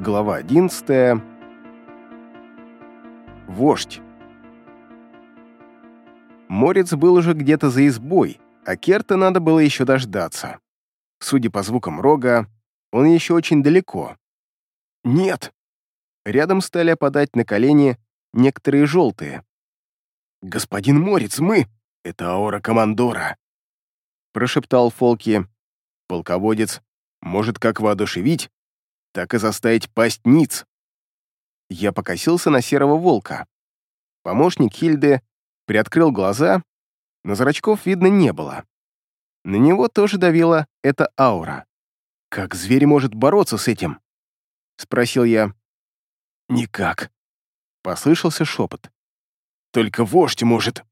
Глава 11. Вождь. Морец был уже где-то за избой, а Керта надо было еще дождаться. Судя по звукам рога, он еще очень далеко. «Нет!» Рядом стали опадать на колени некоторые желтые. «Господин Морец, мы...» «Это аура командора», — прошептал Фолки. «Полководец может как воодушевить, так и заставить пасть ниц». Я покосился на серого волка. Помощник Хильды приоткрыл глаза, но зрачков видно не было. На него тоже давила эта аура. «Как зверь может бороться с этим?» — спросил я. «Никак», — послышался шепот. «Только вождь может».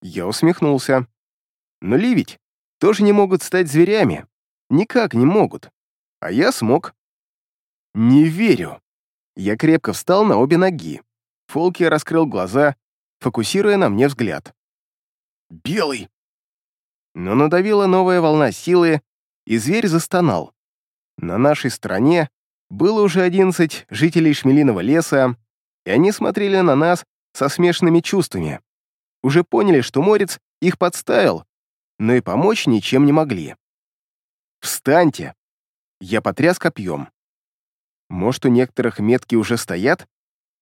Я усмехнулся. «Но ливить тоже не могут стать зверями. Никак не могут. А я смог». «Не верю». Я крепко встал на обе ноги. Фолки раскрыл глаза, фокусируя на мне взгляд. «Белый!» Но надавила новая волна силы, и зверь застонал. На нашей стороне было уже одиннадцать жителей Шмелиного леса, и они смотрели на нас со смешанными чувствами. Уже поняли, что Морец их подставил, но и помочь ничем не могли. «Встаньте!» Я потряс копьем. Может, у некоторых метки уже стоят,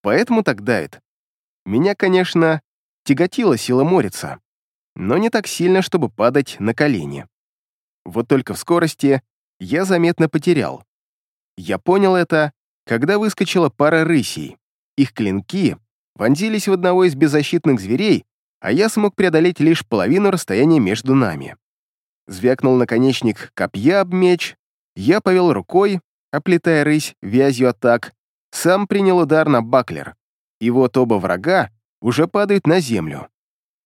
поэтому так давит. Меня, конечно, тяготила сила Морица, но не так сильно, чтобы падать на колени. Вот только в скорости я заметно потерял. Я понял это, когда выскочила пара рысей. Их клинки вонзились в одного из беззащитных зверей, а я смог преодолеть лишь половину расстояния между нами. Звякнул наконечник копья об меч, я повел рукой, оплетая рысь вязью атак, сам принял удар на баклер, и вот оба врага уже падают на землю.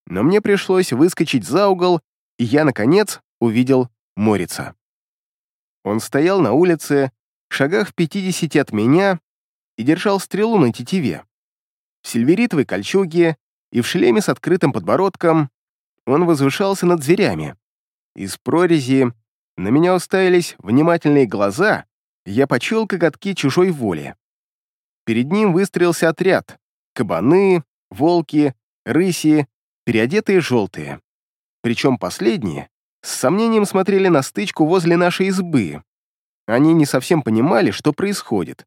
Но мне пришлось выскочить за угол, и я, наконец, увидел Морица. Он стоял на улице, в шагах в пятидесяти от меня, и держал стрелу на тетиве. В сильверитовой кольчуге и в шлеме с открытым подбородком он возвышался над зверями. Из прорези на меня уставились внимательные глаза, я почуял коготки чужой воли. Перед ним выстроился отряд. Кабаны, волки, рыси, переодетые желтые. Причем последние с сомнением смотрели на стычку возле нашей избы. Они не совсем понимали, что происходит.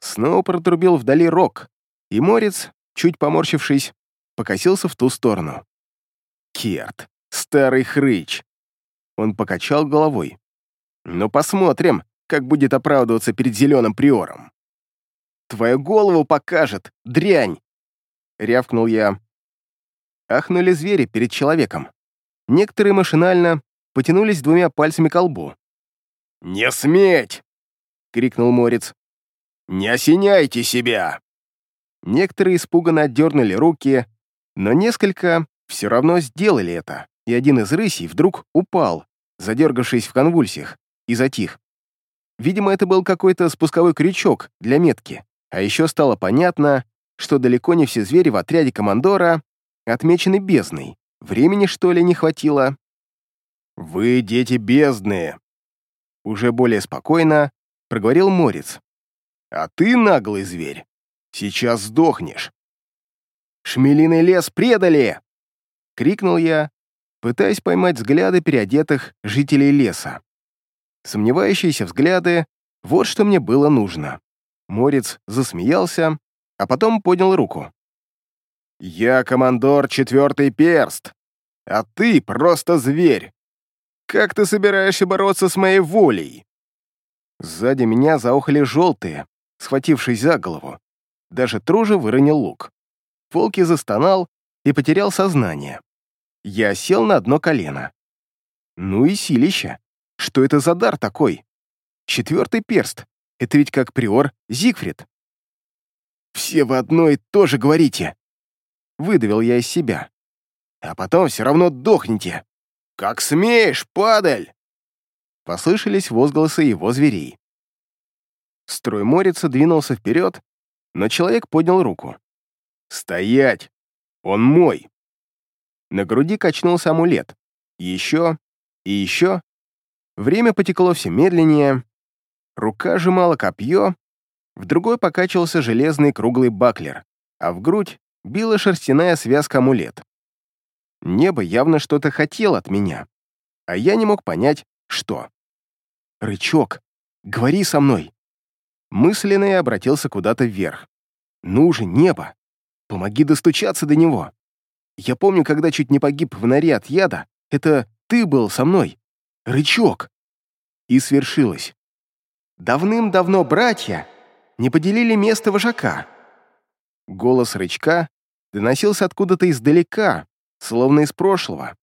Снова протрубил вдали рог, и Морец, чуть поморщившись, покосился в ту сторону. «Керт, старый хрыч!» Он покачал головой. «Ну посмотрим, как будет оправдываться перед зеленым приором». «Твою голову покажет, дрянь!» — рявкнул я. Ахнули звери перед человеком. Некоторые машинально потянулись двумя пальцами к лбу. «Не сметь!» — крикнул Морец. «Не осеняйте себя!» Некоторые испуганно отдернули руки, но несколько все равно сделали это, и один из рысей вдруг упал, задергавшись в конвульсиях, и затих. Видимо, это был какой-то спусковой крючок для метки, а еще стало понятно, что далеко не все звери в отряде командора отмечены бездной. Времени, что ли, не хватило? «Вы дети бездны!» Уже более спокойно проговорил Морец. «А ты, наглый зверь, сейчас сдохнешь!» «Шмелиный лес предали!» — крикнул я, пытаясь поймать взгляды переодетых жителей леса. Сомневающиеся взгляды — вот что мне было нужно. Морец засмеялся, а потом поднял руку. «Я командор Четвертый Перст, а ты просто зверь. Как ты собираешься бороться с моей волей?» Сзади меня заухали желтые, схватившись за голову. Даже Тружа выронил лук. Фолки застонал и потерял сознание. Я сел на одно колено. Ну и силища. Что это за дар такой? Четвертый перст. Это ведь как приор Зигфрид. «Все вы одно и то же говорите!» Выдавил я из себя. «А потом все равно дохнете!» «Как смеешь, падаль!» Послышались возгласы его зверей. Строй Морица двинулся вперед, но человек поднял руку. «Стоять! Он мой!» На груди качнулся амулет. Еще и еще. Время потекло все медленнее. Рука сжимала копье. в другой покачивался железный круглый баклер, а в грудь била шерстяная связка-амулет. Небо явно что-то хотело от меня, а я не мог понять, что. «Рычок, говори со мной!» Мысленно я обратился куда-то вверх. «Ну же, небо! Помоги достучаться до него!» Я помню, когда чуть не погиб в норе от яда, это ты был со мной. Рычок!» И свершилось. Давным-давно братья не поделили место вожака. Голос рычка доносился откуда-то издалека, словно из прошлого.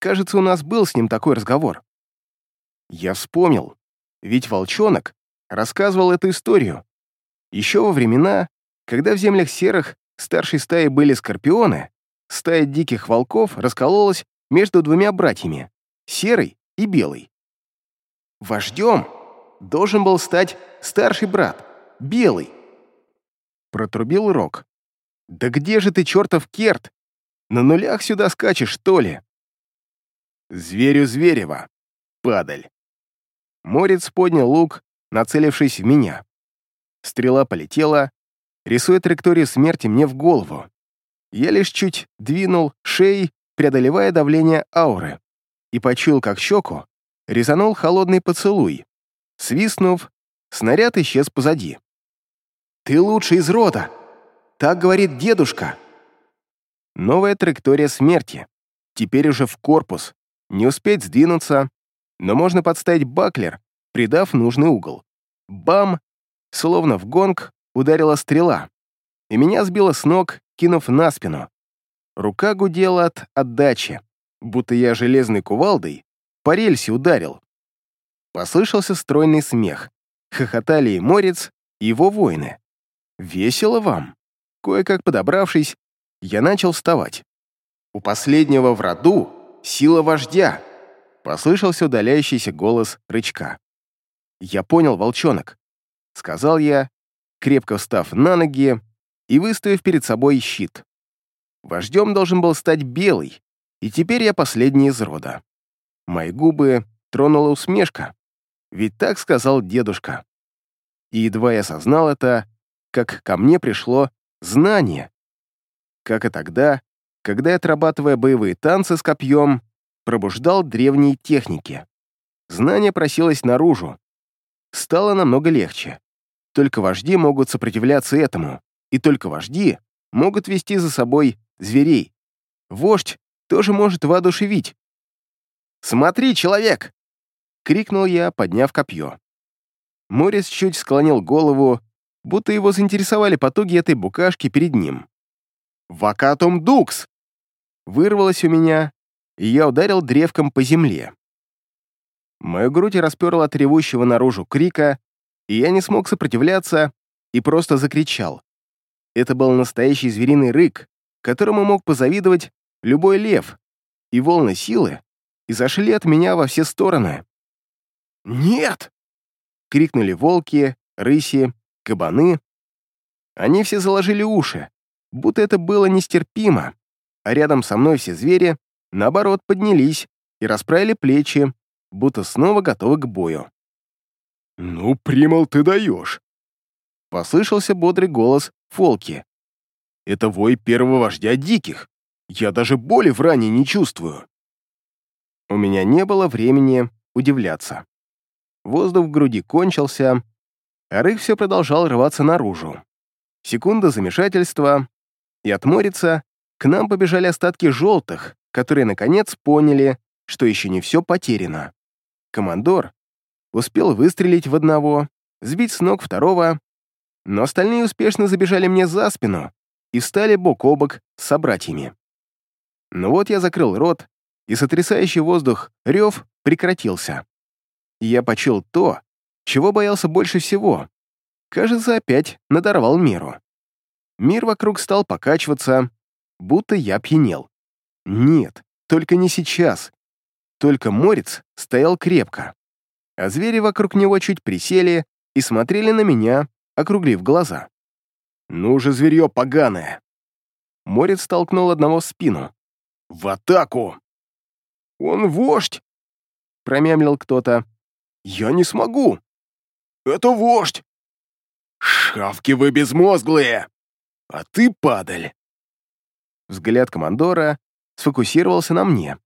Кажется, у нас был с ним такой разговор. Я вспомнил, ведь волчонок рассказывал эту историю. Еще во времена, когда в землях серых старшей стаи были скорпионы, стая диких волков раскололась между двумя братьями — серый и белый. Вождем должен был стать старший брат, белый. Протрубил Рок. «Да где же ты, чертов Керт? На нулях сюда скачешь, что ли?» «Зверю Зверева, падаль!» Морец поднял лук, нацелившись в меня. Стрела полетела, рисуя траекторию смерти мне в голову. Я лишь чуть двинул шеей, преодолевая давление ауры, и почуял, как щеку резанул холодный поцелуй. Свистнув, снаряд исчез позади. «Ты лучший из рода!» Так говорит дедушка. Новая траектория смерти. Теперь уже в корпус. Не успеть сдвинуться, но можно подставить баклер, придав нужный угол. Бам! Словно в гонг ударила стрела, и меня сбило с ног, кинув на спину. Рука гудела от отдачи, будто я железной кувалдой по рельсе ударил. Послышался стройный смех. Хохотали и Морец, и его воины. «Весело вам?» Кое-как подобравшись, я начал вставать. «У последнего в роду сила вождя!» Послышался удаляющийся голос рычка. «Я понял, волчонок», — сказал я, крепко встав на ноги и выставив перед собой щит. Вождем должен был стать белый, и теперь я последний из рода. Мои губы тронула усмешка, ведь так сказал дедушка. И едва я осознал это, как ко мне пришло знание. Как и тогда, когда, отрабатывая боевые танцы с копьем, пробуждал древние техники. Знание просилось наружу. Стало намного легче. Только вожди могут сопротивляться этому, и только вожди могут вести за собой зверей. Вождь тоже может воодушевить. «Смотри, человек!» — крикнул я, подняв копье. Морис чуть склонил голову, будто его заинтересовали потуги этой букашки перед ним. «Вакатум дукс!» Вырвалось у меня, и я ударил древком по земле. Мою грудь расперло от ревущего наружу крика, и я не смог сопротивляться и просто закричал. Это был настоящий звериный рык, которому мог позавидовать любой лев, и волны силы изошли от меня во все стороны. «Нет!» — крикнули волки, рыси кабаны. Они все заложили уши, будто это было нестерпимо, а рядом со мной все звери, наоборот, поднялись и расправили плечи, будто снова готовы к бою. «Ну, примал ты даешь!» Послышался бодрый голос Фолки. «Это вой первого вождя диких. Я даже боли в ране не чувствую». У меня не было времени удивляться. Воздух в груди кончился, а рых все продолжал рваться наружу. Секунда замешательства, и от Морица к нам побежали остатки желтых, которые, наконец, поняли, что еще не все потеряно. Командор успел выстрелить в одного, сбить с ног второго, но остальные успешно забежали мне за спину и встали бок о бок с собратьями. Но вот я закрыл рот, и сотрясающий воздух рев прекратился. я почел то, чего боялся больше всего? Кажется, опять надорвал миру. Мир вокруг стал покачиваться, будто я пьянел. Нет, только не сейчас. Только морец стоял крепко, а звери вокруг него чуть присели и смотрели на меня, округлив глаза. «Ну же, зверье поганое!» Морец столкнул одного в спину. «В атаку!» «Он вождь!» — промямлил кто-то. «Я не смогу!» «Это вождь!» «Шавки вы безмозглые! А ты падаль!» Взгляд командора сфокусировался на мне.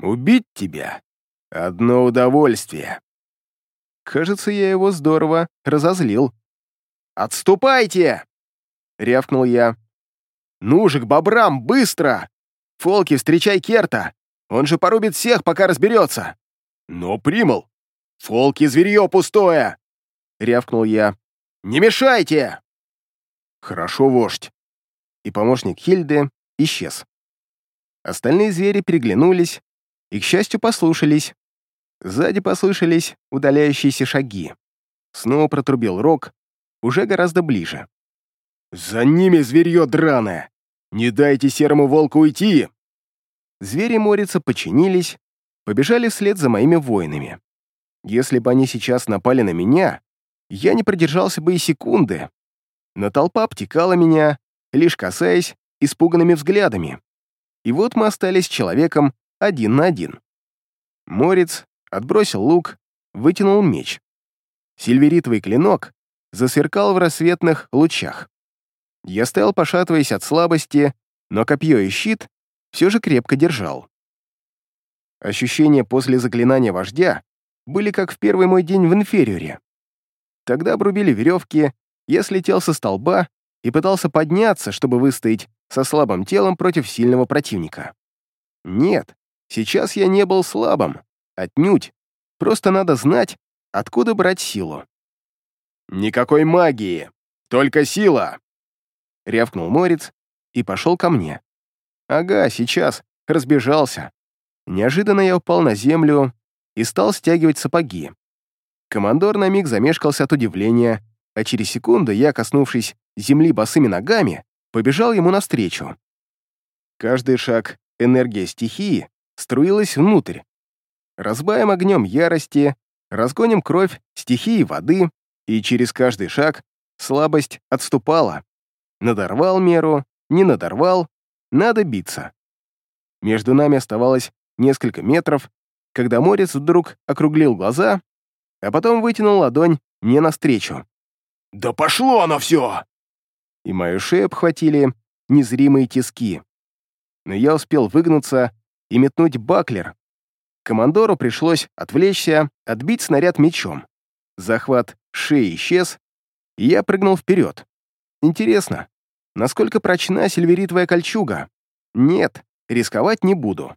«Убить тебя — одно удовольствие!» Кажется, я его здорово разозлил. «Отступайте!» — рявкнул я. «Ну же, к бобрам, быстро! Фолки, встречай Керта! Он же порубит всех, пока разберется!» «Но примал! Фолки, зверье пустое!» — рявкнул я. «Не мешайте!» «Хорошо, вождь!» И помощник Хильды исчез. Остальные звери переглянулись и, к счастью, послушались. Сзади послышались удаляющиеся шаги. Снова протрубил рог, уже гораздо ближе. «За ними зверье драное! Не дайте серому волку уйти!» Звери Морица подчинились, побежали вслед за моими воинами. Если бы они сейчас напали на меня, я не продержался бы и секунды. Но толпа обтекала меня, лишь касаясь испуганными взглядами. И вот мы остались человеком один на один. Морец отбросил лук, вытянул меч. Сильверитовый клинок засверкал в рассветных лучах. Я стоял, пошатываясь от слабости, но копье и щит все же крепко держал. Ощущения после заклинания вождя были как в первый мой день в инфериоре. Тогда обрубили веревки, я слетел со столба и пытался подняться, чтобы выстоять со слабым телом против сильного противника. Нет, сейчас я не был слабым, отнюдь. Просто надо знать, откуда брать силу. «Никакой магии, только сила!» — рявкнул Морец и пошел ко мне. «Ага, сейчас, разбежался». Неожиданно я упал на землю и стал стягивать сапоги. Командор на миг замешкался от удивления, а через секунду я, коснувшись земли босыми ногами, побежал ему навстречу. Каждый шаг энергия стихии струилась внутрь. Разбаем огнем ярости, разгоним кровь стихии воды, и через каждый шаг слабость отступала. Надорвал меру, не надорвал, надо биться. Между нами оставалось несколько метров, когда Морец вдруг округлил глаза, а потом вытянул ладонь мне навстречу. «Да пошло оно все!» И мою шею обхватили незримые тиски. Но я успел выгнуться и метнуть баклер. Командору пришлось отвлечься, отбить снаряд мечом. Захват шеи исчез, и я прыгнул вперед. Интересно, насколько прочна сильверитовая кольчуга? Нет, рисковать не буду.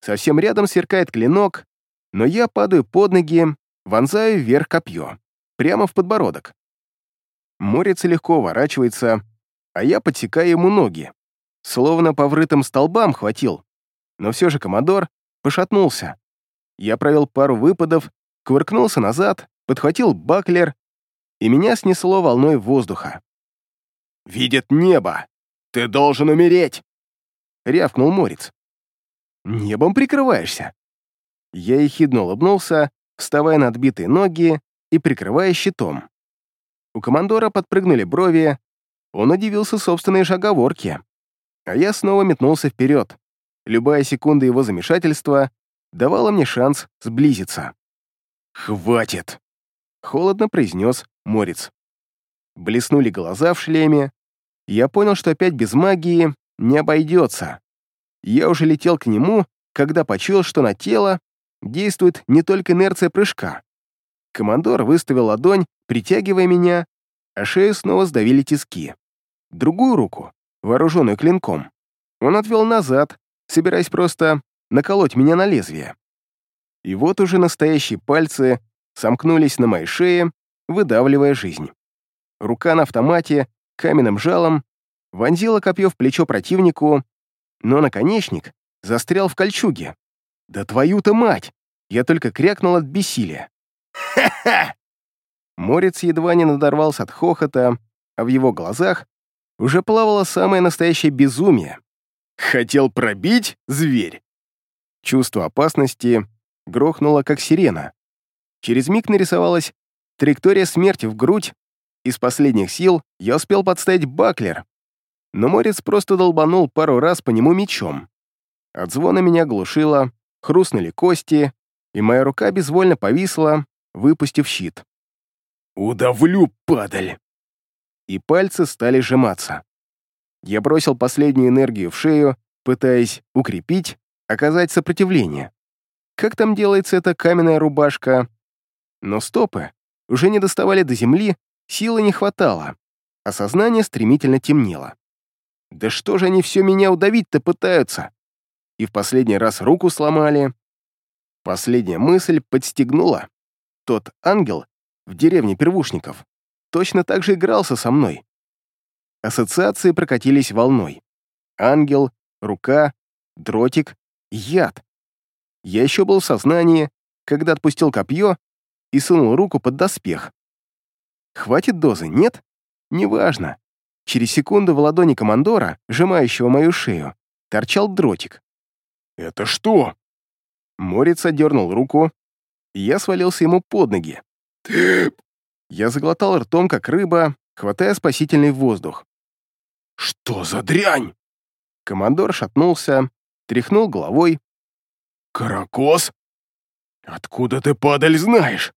Совсем рядом сверкает клинок, но я падаю под ноги, вонзаю вверх копье, прямо в подбородок. Морец легко ворачивается, а я подсекаю ему ноги. Словно по врытым столбам хватил. Но все же комодор пошатнулся. Я провел пару выпадов, кувыркнулся назад, подхватил баклер, и меня снесло волной воздуха. «Видит небо! Ты должен умереть!» — рявкнул Морец. «Небом прикрываешься?» Я ехидно улыбнулся, вставая на отбитые ноги и прикрывая щитом. У командора подпрыгнули брови, он удивился собственной же оговорке. А я снова метнулся вперед. Любая секунда его замешательства давала мне шанс сблизиться. «Хватит!» — холодно произнес Морец. Блеснули глаза в шлеме. Я понял, что опять без магии не обойдется. Я уже летел к нему, когда почуял, что на тело действует не только инерция прыжка. Командор выставил ладонь, притягивая меня, а шею снова сдавили тиски. Другую руку, вооруженную клинком, он отвел назад, собираясь просто наколоть меня на лезвие. И вот уже настоящие пальцы сомкнулись на моей шее, выдавливая жизнь. Рука на автомате, каменным жалом, вонзила копье в плечо противнику, но наконечник застрял в кольчуге. «Да твою-то мать!» Я только крякнул от бессилия. «Ха-ха!» Морец едва не надорвался от хохота, а в его глазах уже плавало самое настоящее безумие. «Хотел пробить, зверь?» Чувство опасности грохнуло, как сирена. Через миг нарисовалась траектория смерти в грудь, из последних сил я успел подставить баклер, но Морец просто долбанул пару раз по нему мечом. От звона меня глушило, хрустнули кости, и моя рука безвольно повисла, выпустив щит. «Удавлю, падаль!» И пальцы стали сжиматься. Я бросил последнюю энергию в шею, пытаясь укрепить, оказать сопротивление. Как там делается эта каменная рубашка? Но стопы уже не доставали до земли, силы не хватало, а сознание стремительно темнело. Да что же они все меня удавить-то пытаются? И в последний раз руку сломали. Последняя мысль подстегнула. Тот ангел в деревне первушников точно так же игрался со мной. Ассоциации прокатились волной. Ангел, рука, дротик, яд. Я еще был в сознании, когда отпустил копье и сунул руку под доспех. Хватит дозы, нет? Неважно. Через секунду в ладони командора, сжимающего мою шею, торчал дротик. «Это что?» Морец отдернул руку, и я свалился ему под ноги. «Ты...» Я заглотал ртом, как рыба, хватая спасительный воздух. «Что за дрянь?» Командор шатнулся, тряхнул головой. «Каракос? Откуда ты, падаль, знаешь?»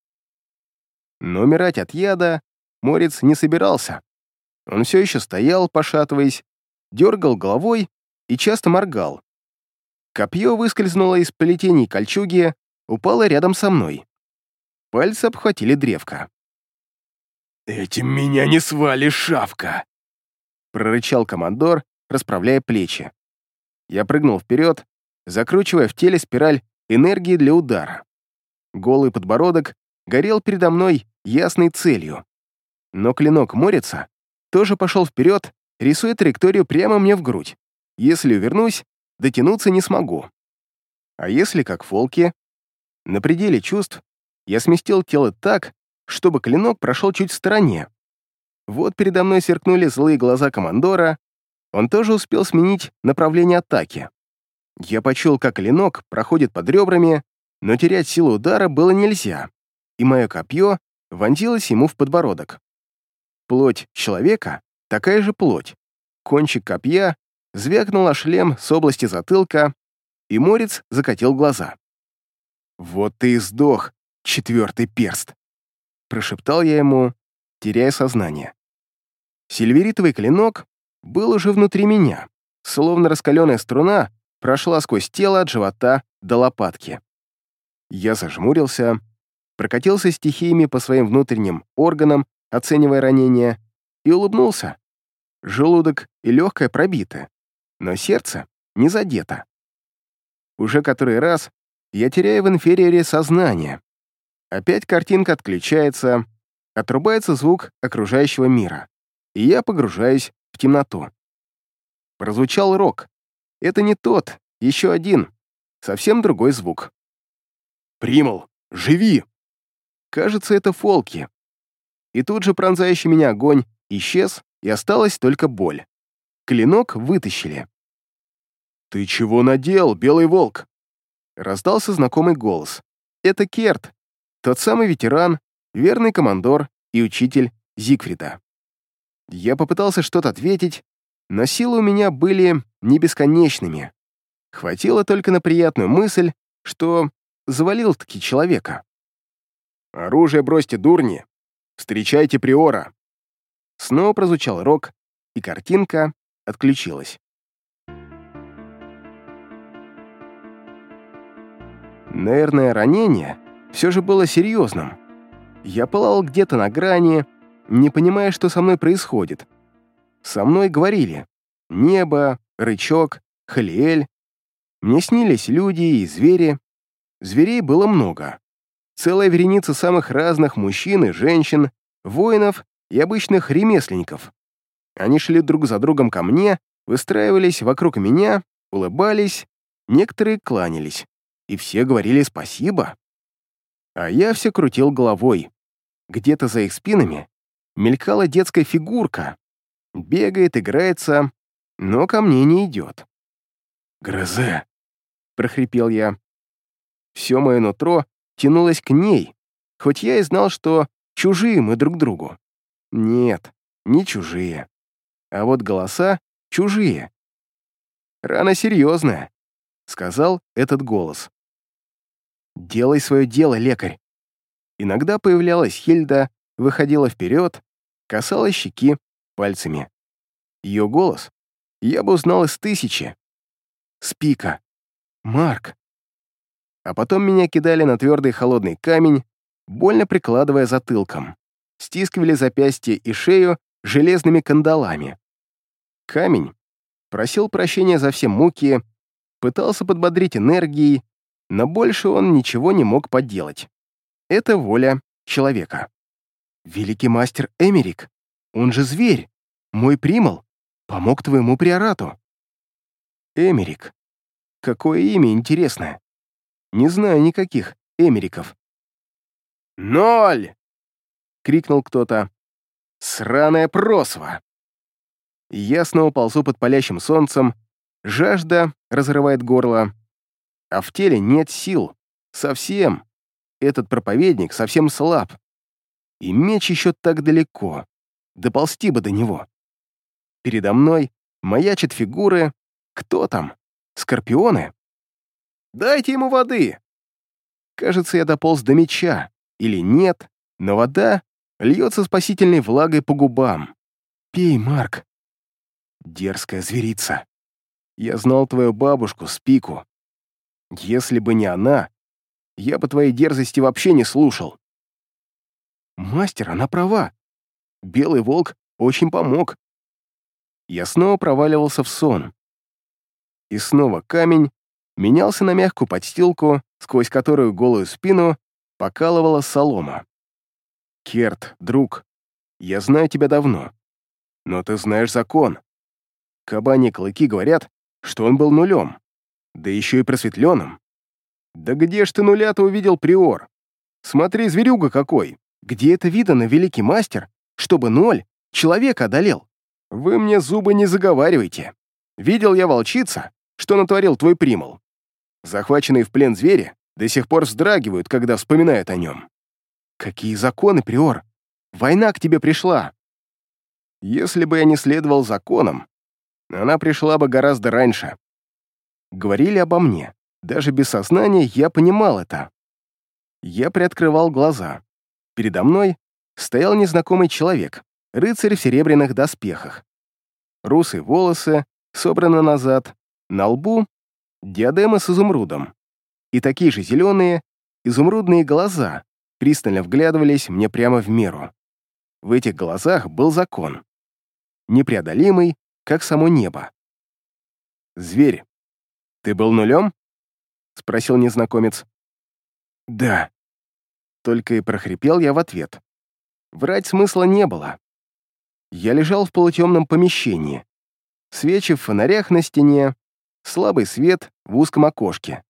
Но умирать от яда Морец не собирался. Он все еще стоял, пошатываясь, дергал головой и часто моргал. Копье выскользнуло из плетений кольчуги, упало рядом со мной. Пальцы обхватили древко. «Этим меня не свали, шавка!» прорычал командор, расправляя плечи. Я прыгнул вперед, закручивая в теле спираль энергии для удара. Голый подбородок горел передо мной ясной целью. Но клинок Морица тоже пошел вперед, рисуя траекторию прямо мне в грудь. Если увернусь, дотянуться не смогу. А если как фолки? На пределе чувств я сместил тело так, чтобы клинок прошел чуть в стороне. Вот передо мной сверкнули злые глаза командора, он тоже успел сменить направление атаки. Я почуял, как клинок проходит под ребрами, но терять силу удара было нельзя, и мое копье вонзилось ему в подбородок. Плоть человека — такая же плоть. Кончик копья звякнул о шлем с области затылка, и Морец закатил глаза. «Вот ты и сдох, четвертый перст!» Прошептал я ему, теряя сознание. Сильверитовый клинок был уже внутри меня, словно раскаленная струна прошла сквозь тело от живота до лопатки. Я зажмурился, прокатился стихиями по своим внутренним органам, оценивая ранение, и улыбнулся. Желудок и легкое пробиты, но сердце не задето. Уже который раз я теряю в инфериоре сознание. Опять картинка отключается, отрубается звук окружающего мира, и я погружаюсь в темноту. Прозвучал рок. Это не тот, еще один, совсем другой звук. «Примал, живи!» Кажется, это фолки. И тут же пронзающий меня огонь исчез, и осталась только боль. Клинок вытащили. «Ты чего надел, белый волк?» Раздался знакомый голос. Это Керт, тот самый ветеран, верный командор и учитель Зигфрида. Я попытался что-то ответить, но силы у меня были не бесконечными. Хватило только на приятную мысль, что завалил-таки человека. «Оружие бросьте, дурни! Встречайте Приора!» Снова прозвучал рок, и картинка отключилась. Наверное, ранение все же было серьезным. Я пылал где-то на грани, не понимая, что со мной происходит. Со мной говорили «небо», «рычок», «халиэль». Мне снились люди и звери. Зверей было много. Целая вереница самых разных мужчин и женщин, воинов и обычных ремесленников. Они шли друг за другом ко мне, выстраивались вокруг меня, улыбались, некоторые кланялись, и все говорили спасибо. А я все крутил головой. Где-то за их спинами мелькала детская фигурка. Бегает, играется, но ко мне не идет. «Грозе!» — прохрипел я. Все мое нутро тянулось к ней, хоть я и знал, что чужие мы друг другу. Нет, не чужие. А вот голоса чужие. «Рана серьезная», — сказал этот голос. «Делай свое дело, лекарь». Иногда появлялась Хильда выходила вперед, касалась щеки пальцами. Ее голос я бы узнал из тысячи. Спика. Марк. А потом меня кидали на твердый холодный камень, больно прикладывая затылком. Стискивали запястья и шею железными кандалами. Камень просил прощения за все муки, пытался подбодрить энергией, но больше он ничего не мог поделать. Это воля человека. Великий мастер Эмерик, он же зверь, мой примал, помог твоему приорату. Эмерик. Какое имя интересное. Не знаю никаких Эмериков. «Ноль!» — крикнул кто-то. «Сраная просва!» Я снова ползу под палящим солнцем, жажда разрывает горло, а в теле нет сил. Совсем. Этот проповедник совсем слаб. И меч еще так далеко. Доползти бы до него. Передо мной маячат фигуры. Кто там? Скорпионы? Дайте ему воды. Кажется, я дополз до меча. Или нет, но вода льется спасительной влагой по губам. Пей, Марк. Дерзкая зверица. Я знал твою бабушку, Спику. Если бы не она, я бы твоей дерзости вообще не слушал. Мастер, она права. Белый волк очень помог. Я снова проваливался в сон. И снова камень менялся на мягкую подстилку, сквозь которую голую спину покалывала солома. «Керт, друг, я знаю тебя давно, но ты знаешь закон. Кабани клыки говорят, что он был нулем, да еще и просветленным. Да где ж ты нуля-то увидел, Приор? Смотри, зверюга какой! Где это видано, великий мастер, чтобы ноль человека одолел? Вы мне зубы не заговаривайте. Видел я волчица, что натворил твой примол. Захваченные в плен звери до сих пор вздрагивают, когда вспоминают о нем. Какие законы, Приор? Война к тебе пришла. Если бы я не следовал законам, она пришла бы гораздо раньше. Говорили обо мне. Даже без сознания я понимал это. Я приоткрывал глаза. Передо мной стоял незнакомый человек, рыцарь в серебряных доспехах. Русые волосы, собраны назад, на лбу — диадема с изумрудом. И такие же зеленые, изумрудные глаза пристально вглядывались мне прямо в меру. В этих глазах был закон. Непреодолимый, как само небо. «Зверь, ты был нулем?» — спросил незнакомец. «Да». Только и прохрипел я в ответ. Врать смысла не было. Я лежал в полутемном помещении. Свечи в фонарях на стене, слабый свет в узком окошке.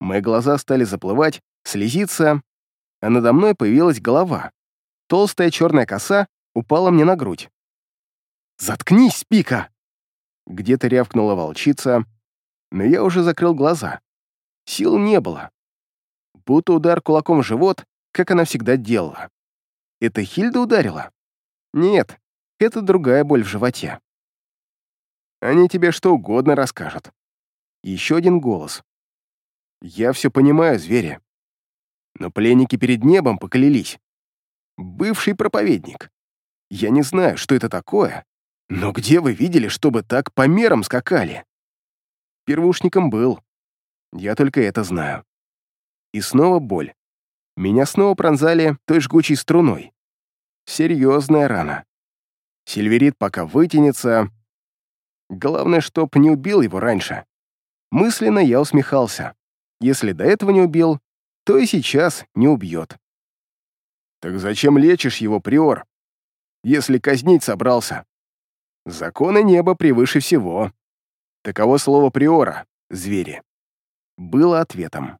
Мои глаза стали заплывать, слезиться, а надо мной появилась голова. Толстая черная коса упала мне на грудь. «Заткнись, Пика!» Где-то рявкнула волчица, но я уже закрыл глаза. Сил не было. Будто удар кулаком в живот, как она всегда делала. Это Хильда ударила? Нет, это другая боль в животе. Они тебе что угодно расскажут. Еще один голос. Я все понимаю, звери. Но пленники перед небом поклялись. Бывший проповедник. Я не знаю, что это такое, но где вы видели, чтобы так по мерам скакали? Первушником был. Я только это знаю. И снова боль. Меня снова пронзали той жгучей струной. Серьезная рана. Сильверит пока вытянется. Главное, чтоб не убил его раньше. Мысленно я усмехался. Если до этого не убил, то и сейчас не убьет. Так зачем лечишь его, Приор? Если казнить собрался? Законы неба превыше всего. Таково слово приора, звери. Было ответом.